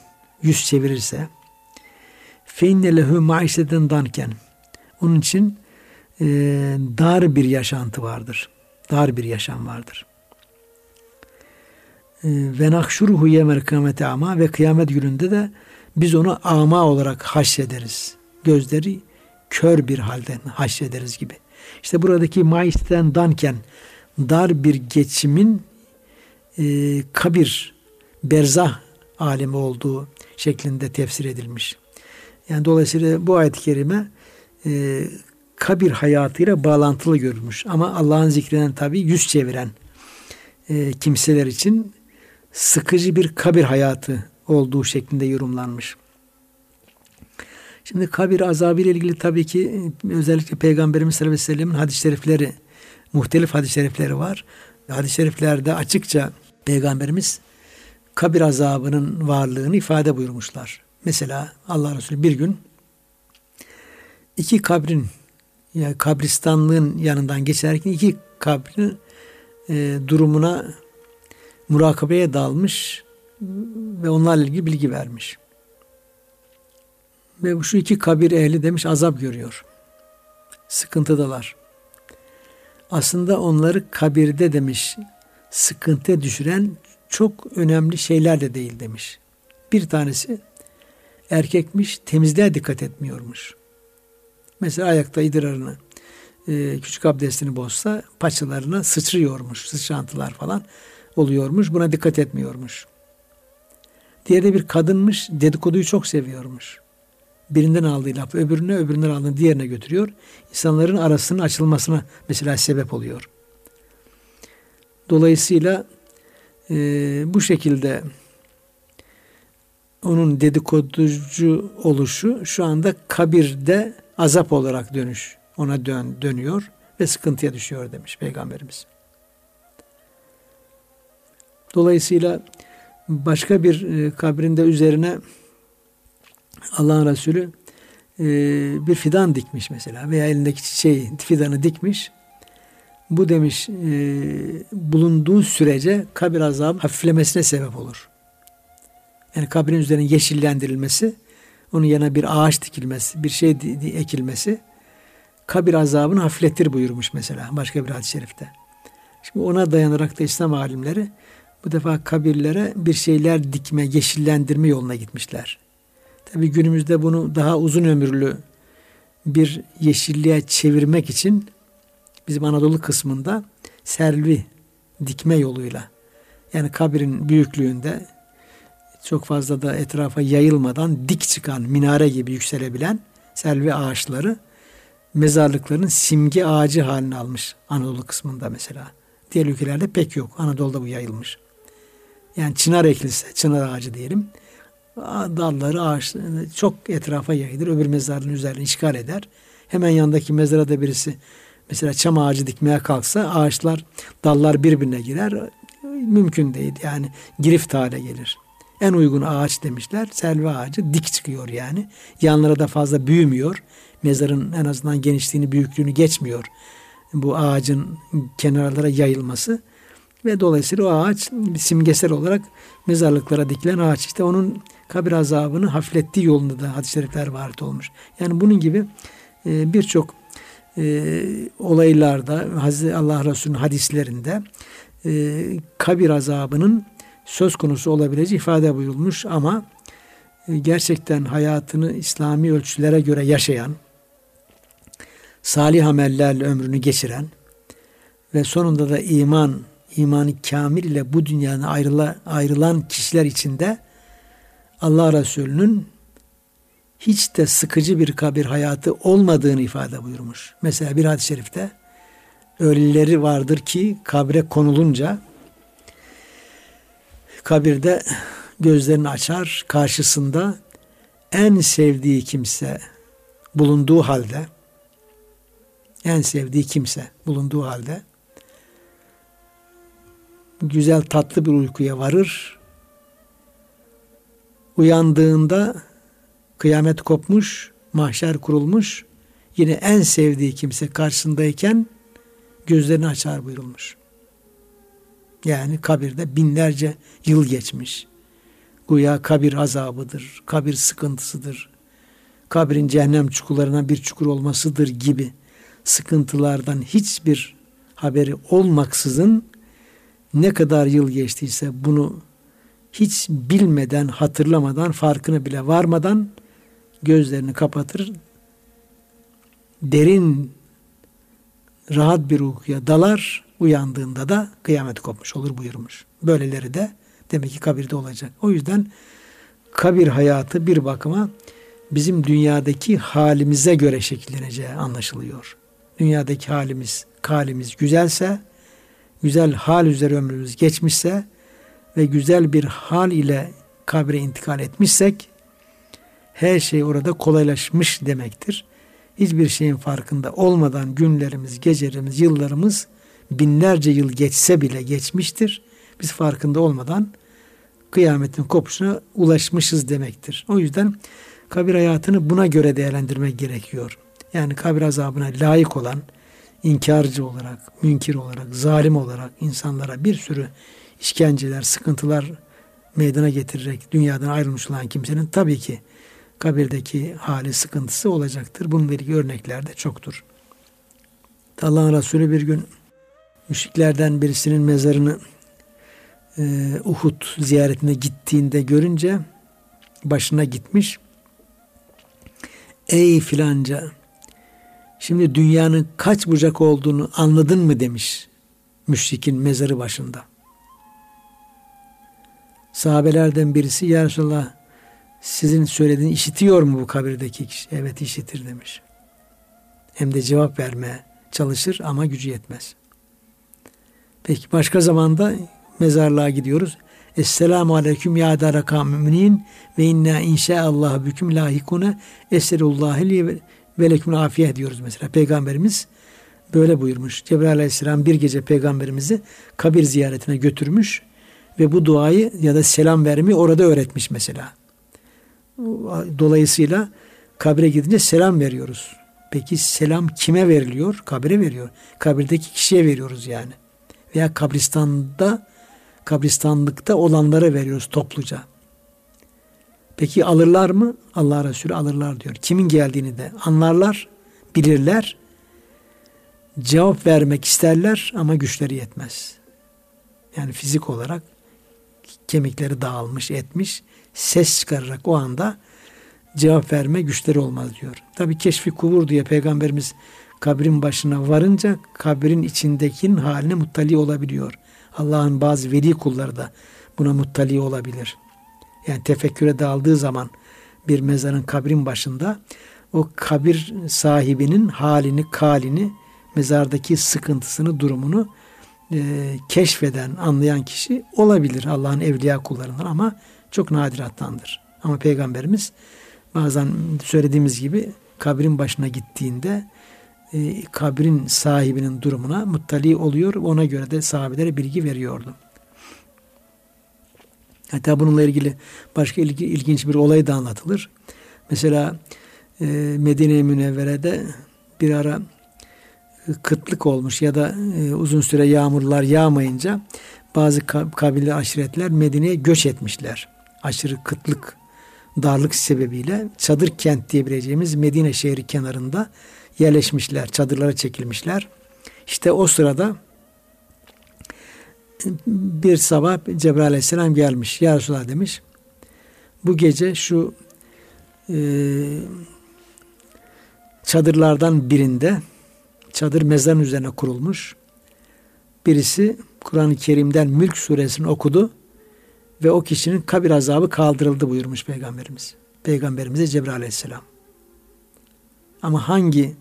yüz çevirirse fe inne lehu maişeten danken onun için e, dar bir yaşantı vardır. Dar bir yaşam vardır. E, ve nakşuruhu yemel kıyamete ama ve kıyamet gününde de biz onu ama olarak haşrederiz. Gözleri kör bir halden haşrederiz gibi. İşte buradaki maisten danken dar bir geçimin e, kabir, berzah alemi olduğu şeklinde tefsir edilmiş. Yani dolayısıyla bu ayet-i kerime e, kabir hayatıyla bağlantılı görülmüş. Ama Allah'ın zikrinen tabi yüz çeviren e, kimseler için sıkıcı bir kabir hayatı olduğu şeklinde yorumlanmış. Şimdi kabir azabı ile ilgili tabii ki özellikle Peygamberimiz sallallahu aleyhi ve sellem'in hadis-i şerifleri, muhtelif hadis-i şerifleri var. Hadis-i şeriflerde açıkça Peygamberimiz kabir azabının varlığını ifade buyurmuşlar. Mesela Allah Resulü bir gün iki kabrin yani kabristanlığın yanından geçerken iki kabrin e, durumuna murakabeye dalmış ve onlarla ilgili bilgi vermiş. Ve şu iki kabir ehli demiş azap görüyor. Sıkıntıdalar. Aslında onları kabirde demiş sıkıntıya düşüren çok önemli şeyler de değil demiş. Bir tanesi erkekmiş temizliğe dikkat etmiyormuş. Mesela ayakta idrarını e, küçük abdestini bozsa paçalarına sıçrıyormuş. Sıçrantılar falan oluyormuş. Buna dikkat etmiyormuş. Diğeri de bir kadınmış. Dedikoduyu çok seviyormuş. Birinden aldığı laf öbürüne, öbüründen aldığı diğerine götürüyor. İnsanların arasının açılmasına mesela sebep oluyor. Dolayısıyla e, bu şekilde onun dedikoducu oluşu şu anda kabirde azap olarak dönüş ona dön, dönüyor ve sıkıntıya düşüyor demiş Peygamberimiz. Dolayısıyla başka bir e, kabrinde üzerine Allah'ın Resulü e, bir fidan dikmiş mesela veya elindeki çiçeği fidanı dikmiş. Bu demiş e, bulunduğu sürece kabir azabı hafiflemesine sebep olur. Yani kabrin üzerine yeşillendirilmesi, onun yanına bir ağaç dikilmesi, bir şey ekilmesi kabir azabını hafifletir buyurmuş mesela başka bir hadis-i şerifte. Şimdi ona dayanarak da İslam alimleri bu defa kabirlere bir şeyler dikme, yeşillendirme yoluna gitmişler. Tabi günümüzde bunu daha uzun ömürlü bir yeşilliğe çevirmek için bizim Anadolu kısmında servi dikme yoluyla yani kabirin büyüklüğünde çok fazla da etrafa yayılmadan dik çıkan minare gibi yükselebilen selvi ağaçları mezarlıkların simge ağacı haline almış Anadolu kısmında mesela. Diğer ülkelerde pek yok. Anadolu'da bu yayılmış. Yani çınar ekilse, çınar ağacı diyelim. Dalları ağaç çok etrafa yayılır. Öbür mezarın üzerine işgal eder. Hemen yanındaki mezara da birisi mesela çam ağacı dikmeye kalksa ağaçlar, dallar birbirine girer. Mümkün değil. Yani girift hale gelir. En uygun ağaç demişler. Selvi ağacı dik çıkıyor yani. Yanlara da fazla büyümüyor. Mezarın en azından genişliğini, büyüklüğünü geçmiyor. Bu ağacın kenarlara yayılması ve dolayısıyla o ağaç simgesel olarak mezarlıklara dikilen ağaç. İşte onun kabir azabını hafiflettiği yolunda da hadis-i şerifler varit olmuş. Yani bunun gibi e, birçok e, olaylarda Hazreti Allah Resulü'nün hadislerinde e, kabir azabının söz konusu olabileceği ifade buyurulmuş ama e, gerçekten hayatını İslami ölçülere göre yaşayan, salih amellerle ömrünü geçiren ve sonunda da iman, imanı kamil ile bu dünyadan ayrıla, ayrılan kişiler içinde Allah Resulü'nün hiç de sıkıcı bir kabir hayatı olmadığını ifade buyurmuş. Mesela bir hadis-i şerifte öyleleri vardır ki kabre konulunca kabirde gözlerini açar karşısında en sevdiği kimse bulunduğu halde en sevdiği kimse bulunduğu halde güzel tatlı bir uykuya varır. Uyandığında kıyamet kopmuş, mahşer kurulmuş. Yine en sevdiği kimse karşısındayken gözlerini açar buyurulmuş. Yani kabirde binlerce yıl geçmiş. Güya kabir azabıdır, kabir sıkıntısıdır. Kabirin cehennem çukurlarına bir çukur olmasıdır gibi sıkıntılardan hiçbir haberi olmaksızın ne kadar yıl geçtiyse bunu hiç bilmeden, hatırlamadan, farkına bile varmadan gözlerini kapatır. Derin, rahat bir uykuya dalar. Uyandığında da kıyamet kopmuş olur buyurmuş. Böyleleri de demek ki kabirde olacak. O yüzden kabir hayatı bir bakıma bizim dünyadaki halimize göre şekilleneceği anlaşılıyor. Dünyadaki halimiz, halimiz güzelse, güzel hal üzere ömrümüz geçmişse ve güzel bir hal ile kabre intikal etmişsek her şey orada kolaylaşmış demektir. Hiçbir şeyin farkında olmadan günlerimiz, gecelerimiz, yıllarımız binlerce yıl geçse bile geçmiştir. Biz farkında olmadan kıyametin kopuşuna ulaşmışız demektir. O yüzden kabir hayatını buna göre değerlendirmek gerekiyor. Yani kabir azabına layık olan, inkarcı olarak, münkir olarak, zalim olarak insanlara bir sürü işkenceler, sıkıntılar meydana getirerek dünyadan ayrılmış olan kimsenin tabii ki kabirdeki hali sıkıntısı olacaktır. Bununla ilgili örnekler de çoktur. Allah'ın Resulü bir gün müşriklerden birisinin mezarını e, Uhud ziyaretine gittiğinde görünce başına gitmiş. Ey filanca şimdi dünyanın kaç bucak olduğunu anladın mı demiş müşrikin mezarı başında. Sahabelerden birisi Ya Resulallah sizin söylediğini işitiyor mu bu kabirdeki kişi? Evet işitir demiş. Hem de cevap vermeye çalışır ama gücü yetmez. Peki başka zamanda mezarlığa gidiyoruz. Esselamu aleyküm ya daraka müminin ve inna inşaallah büküm lahikune eselullahi ve leküm afiyet diyoruz mesela. Peygamberimiz böyle buyurmuş. Cebrail aleyhisselam bir gece peygamberimizi kabir ziyaretine götürmüş ve bu duayı ya da selam vermeyi orada öğretmiş mesela. Dolayısıyla kabre gidince selam veriyoruz. Peki selam kime veriliyor? Kabre veriyor. Kabirdeki kişiye veriyoruz yani. Veya kabristanda, kabristanlıkta olanlara veriyoruz topluca. Peki alırlar mı? Allah Resulü alırlar diyor. Kimin geldiğini de anlarlar, bilirler. Cevap vermek isterler ama güçleri yetmez. Yani fizik olarak kemikleri dağılmış etmiş ses çıkararak o anda cevap verme güçleri olmaz diyor. Tabi keşfi kuvur diye peygamberimiz kabrin başına varınca kabrin içindekinin haline muttali olabiliyor. Allah'ın bazı veli kulları da buna muttali olabilir. Yani tefekküre daldığı zaman bir mezarın kabrin başında o kabir sahibinin halini, kalini, mezardaki sıkıntısını, durumunu e, keşfeden, anlayan kişi olabilir Allah'ın evliya kullarından ama çok nadirattandır. Ama Peygamberimiz bazen söylediğimiz gibi kabrin başına gittiğinde e, kabrin sahibinin durumuna muttali oluyor. Ona göre de sahabelere bilgi veriyordu. Hatta bununla ilgili başka ilgi, ilginç bir olay da anlatılır. Mesela e, Medine-i Münevvere'de bir ara kıtlık olmuş ya da e, uzun süre yağmurlar yağmayınca bazı kabile aşiretler Medine'ye göç etmişler. Aşırı kıtlık, darlık sebebiyle çadır kent diyebileceğimiz Medine şehri kenarında yerleşmişler, çadırlara çekilmişler. İşte o sırada bir sabah Cebrail aleyhisselam gelmiş. Ya Resulallah demiş. Bu gece şu e, çadırlardan birinde çadır mezarın üzerine kurulmuş. Birisi Kur'an-ı Kerim'den Mülk suresini okudu ve o kişinin kabir azabı kaldırıldı buyurmuş Peygamberimiz. Peygamberimize Cebrail aleyhisselam. Ama hangi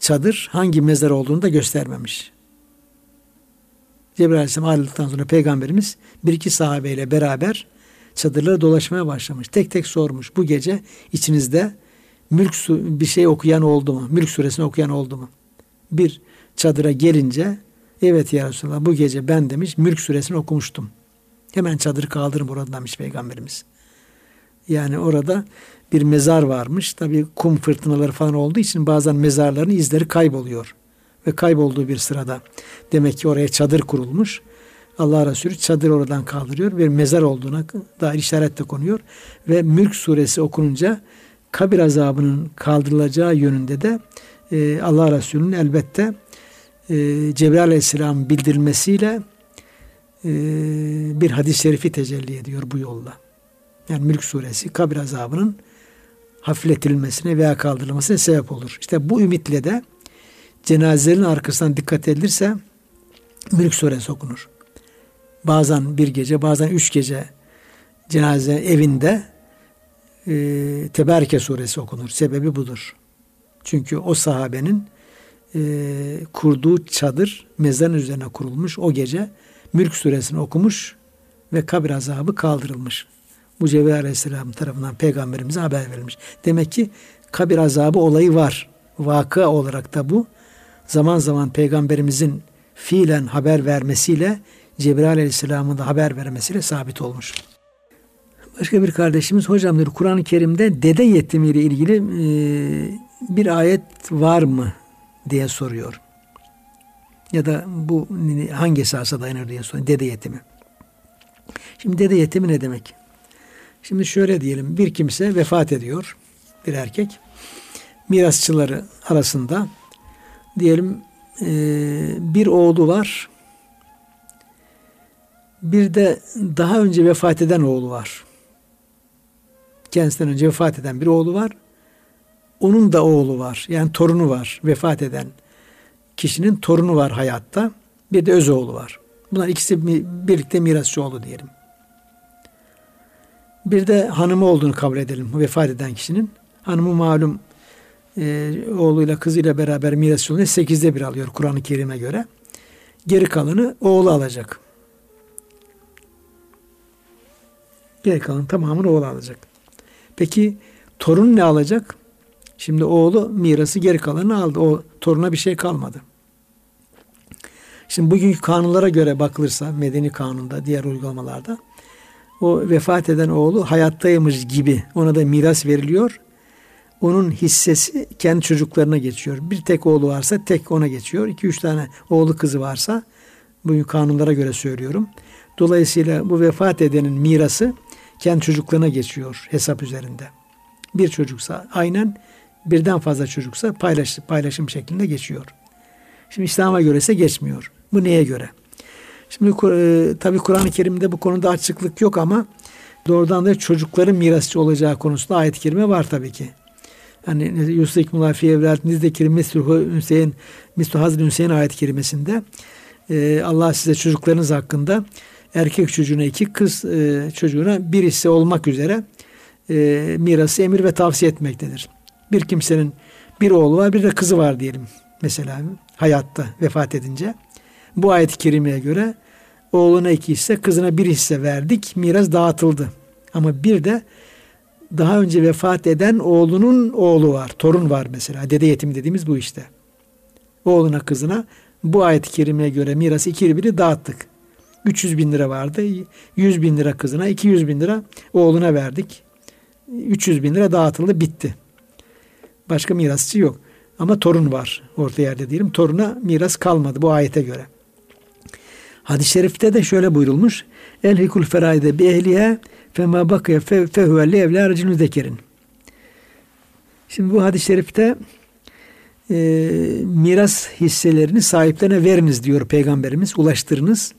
çadır, hangi mezar olduğunu da göstermemiş. Cebrail aleyhisselam ayrıldıktan sonra Peygamberimiz bir iki sahabeyle beraber çadırları dolaşmaya başlamış. Tek tek sormuş. Bu gece içinizde Mülk bir şey okuyan oldu mu? Mülk suresini okuyan oldu mu? Bir çadıra gelince evet ya Resulallah bu gece ben demiş Mülk suresini okumuştum. Hemen çadırı kaldırın buradan demiş Peygamberimiz. Yani orada bir mezar varmış. Tabi kum fırtınaları falan olduğu için bazen mezarların izleri kayboluyor. Ve kaybolduğu bir sırada demek ki oraya çadır kurulmuş. Allah Resulü çadır oradan kaldırıyor ve mezar olduğuna dair işaret de konuyor. Ve Mülk suresi okununca kabir azabının kaldırılacağı yönünde de e, Allah Resulü'nün elbette e, Cebrail Aleyhisselam bildirilmesiyle e, bir hadis-i şerifi tecelli ediyor bu yolla. Yani Mülk suresi kabir azabının hafifletilmesine veya kaldırılmasına sebep olur. İşte bu ümitle de cenazelerin arkasından dikkat edilirse Mülk suresi okunur. Bazen bir gece, bazen üç gece cenaze evinde e, Teberke suresi okunur. Sebebi budur. Çünkü o sahabenin e, kurduğu çadır mezarın üzerine kurulmuş. O gece Mülk suresini okumuş ve kabir azabı kaldırılmış. Bu Cebrail Aleyhisselam tarafından peygamberimize haber verilmiş. Demek ki kabir azabı olayı var. Vakı olarak da bu zaman zaman peygamberimizin fiilen haber vermesiyle Cebrail Aleyhisselam'ın da haber vermesiyle sabit olmuş. Başka bir kardeşimiz hocam diyor Kur'an-ı Kerim'de dede yetimiyle ilgili e, bir ayet var mı diye soruyor. Ya da bu hangi esasa dayanır diye soruyor. Dede yetimi. Şimdi dede yetimi ne demek? Şimdi şöyle diyelim bir kimse vefat ediyor. Bir erkek. Mirasçıları arasında diyelim e, bir oğlu var. Bir de daha önce vefat eden oğlu var. Kendisinden önce vefat eden bir oğlu var. Onun da oğlu var. Yani torunu var. Vefat eden kişinin torunu var hayatta. Bir de öz oğlu var. Bunlar ikisi birlikte mirasçı oğlu diyelim. Bir de hanımı olduğunu kabul edelim vefat eden kişinin. Hanımı malum e, oğluyla kızıyla beraber miras yolunu sekizde bir alıyor Kur'an-ı Kerim'e göre. Geri kalanı oğlu alacak. Geri kalan tamamını oğlu alacak. Peki torun ne alacak? Şimdi oğlu mirası geri kalanını aldı. O toruna bir şey kalmadı. Şimdi bugünkü kanunlara göre bakılırsa medeni kanunda diğer uygulamalarda o vefat eden oğlu hayattaymış gibi ona da miras veriliyor. Onun hissesi kendi çocuklarına geçiyor. Bir tek oğlu varsa tek ona geçiyor. İki üç tane oğlu kızı varsa bugün kanunlara göre söylüyorum. Dolayısıyla bu vefat edenin mirası kendi çocuklarına geçiyor hesap üzerinde. Bir çocuksa aynen birden fazla çocuksa paylaş, paylaşım şeklinde geçiyor. Şimdi İslam'a göre ise geçmiyor. Bu neye göre? Şimdi e, tabi Kur'an-ı Kerim'de bu konuda açıklık yok ama doğrudan da çocukların mirasçı olacağı konusunda ayet-i kerime var tabii ki. Hani Yusuf fi evlat nizdekir misluhu Hüseyin mislu Hazreti Hüseyin ayet-i kerimesinde e, Allah size çocuklarınız hakkında erkek çocuğuna iki kız e, çocuğuna birisi olmak üzere e, mirası emir ve tavsiye etmektedir. Bir kimsenin bir oğlu var bir de kızı var diyelim mesela hayatta vefat edince. Bu ayet-i kerimeye göre oğluna iki hisse, kızına bir hisse verdik. Miras dağıtıldı. Ama bir de daha önce vefat eden oğlunun oğlu var. Torun var mesela. Dede yetim dediğimiz bu işte. Oğluna kızına bu ayet-i kerimeye göre mirası iki biri dağıttık. 300 bin lira vardı. 100 bin lira kızına, 200 bin lira oğluna verdik. 300 bin lira dağıtıldı, bitti. Başka mirasçı yok. Ama torun var orta yerde diyelim. Toruna miras kalmadı bu ayete göre. Hadis-i şerifte de şöyle buyurulmuş. El hikul feraide bi ehliye fema bakıya fehuvelli evle aracını zekerin. Şimdi bu hadis-i şerifte e, miras hisselerini sahiplerine veriniz diyor Peygamberimiz. Ulaştırınız.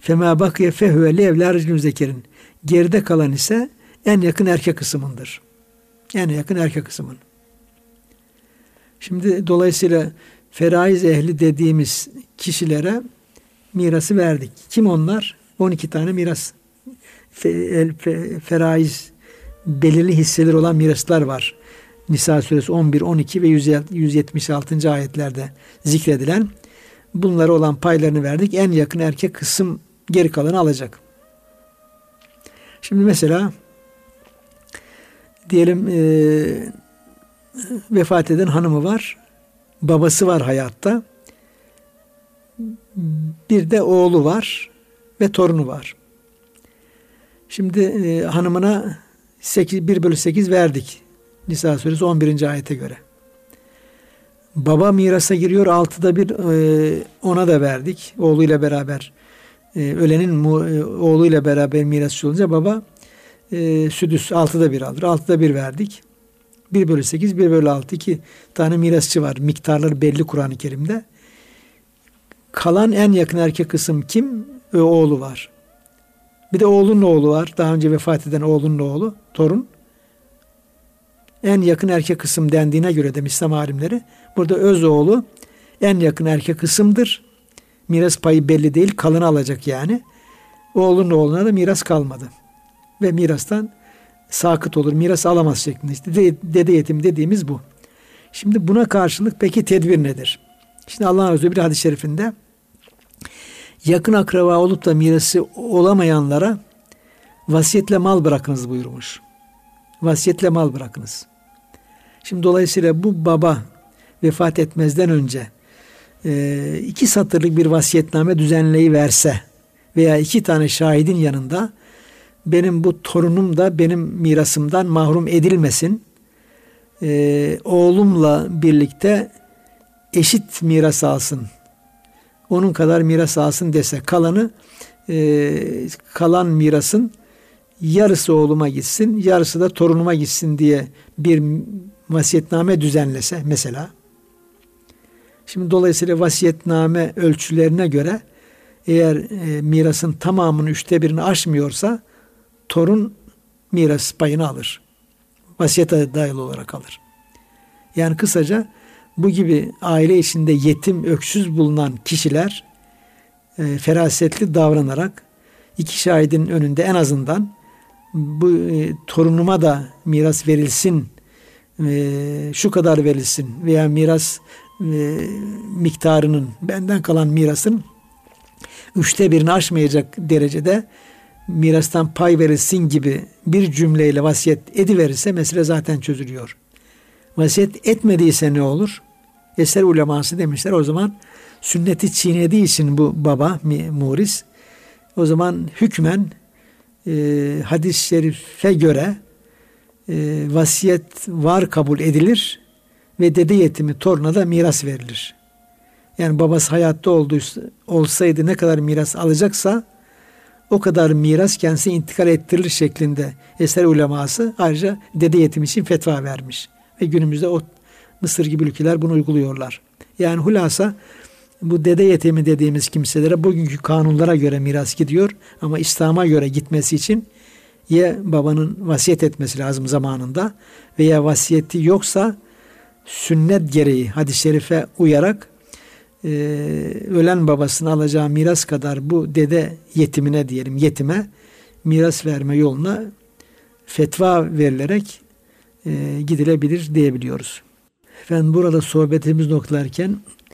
Fema bakıya fehuvelli evle aracını zekerin. Geride kalan ise en yakın erkek kısmındır. En yakın erkek kısmın. Şimdi dolayısıyla feraiz ehli dediğimiz kişilere mirası verdik. Kim onlar? 12 tane miras. Fe, fe, feraiz belirli hisseler olan miraslar var. Nisa suresi 11, 12 ve 176. ayetlerde zikredilen bunlara olan paylarını verdik. En yakın erkek kısım geri kalanı alacak. Şimdi mesela diyelim e, vefat eden hanımı var. Babası var hayatta. Bir de oğlu var ve torunu var. Şimdi e, hanımına 8, 1 bölü 8 verdik. Nisa suresi 11. ayete göre. Baba mirasa giriyor. Altıda bir e, ona da verdik. Oğluyla beraber. E, ölenin mu, e, oğluyla beraber mirasçı olunca baba e, südüs altıda bir alır. Altıda bir verdik. 1 bölü 8, 1 bölü 6. iki tane mirasçı var. Miktarları belli Kur'an-ı Kerim'de. Kalan en yakın erkek kısım kim? Ve oğlu var. Bir de oğlunun oğlu var. Daha önce vefat eden oğlunun oğlu. Torun. En yakın erkek kısım dendiğine göre demiş İslam alimleri. Burada öz oğlu en yakın erkek kısımdır. Miras payı belli değil. Kalını alacak yani. Oğlunun oğluna da miras kalmadı. Ve mirastan sakıt olur, miras alamaz şeklinde. İşte dede yetim dediğimiz bu. Şimdi buna karşılık peki tedbir nedir? Şimdi Allah'ın Resulü bir hadis-i şerifinde yakın akraba olup da mirası olamayanlara vasiyetle mal bırakınız buyurmuş. Vasiyetle mal bırakınız. Şimdi dolayısıyla bu baba vefat etmezden önce iki satırlık bir vasiyetname düzenleyi verse veya iki tane şahidin yanında benim bu torunum da benim mirasımdan mahrum edilmesin. Ee, oğlumla birlikte eşit miras alsın. Onun kadar miras alsın dese kalanı e, kalan mirasın yarısı oğluma gitsin, yarısı da torunuma gitsin diye bir vasiyetname düzenlese mesela. Şimdi dolayısıyla vasiyetname ölçülerine göre eğer e, mirasın tamamının üçte birini aşmıyorsa torun miras payını alır. Vasiyete dahil olarak alır. Yani kısaca bu gibi aile içinde yetim, öksüz bulunan kişiler e, ferasetli davranarak iki şahidin önünde en azından bu e, torunuma da miras verilsin, e, şu kadar verilsin veya miras e, miktarının benden kalan mirasın üçte birini aşmayacak derecede mirastan pay verilsin gibi bir cümleyle vasiyet ediverirse mesele zaten çözülüyor. Vasiyet etmediyse ne olur? Eser uleması demişler. O zaman sünneti çiğnediği için bu baba Muris o zaman hükmen e, hadis-i şerife göre e, vasiyet var kabul edilir ve dede yetimi toruna da miras verilir. Yani babası hayatta olduysa, olsaydı ne kadar miras alacaksa o kadar miras kendisi intikal ettirilir şeklinde eser uleması ayrıca dede yetim için fetva vermiş. Ve günümüzde o Mısır gibi ülkeler bunu uyguluyorlar. Yani hulasa bu dede yetimi dediğimiz kimselere bugünkü kanunlara göre miras gidiyor ama İslam'a göre gitmesi için ya babanın vasiyet etmesi lazım zamanında veya vasiyeti yoksa sünnet gereği hadis-i şerife uyarak e, ölen babasını alacağı miras kadar bu dede yetimine diyelim yetime miras verme yoluna fetva verilerek e, gidilebilir diyebiliyoruz. Efendim burada sohbetimiz noktalarken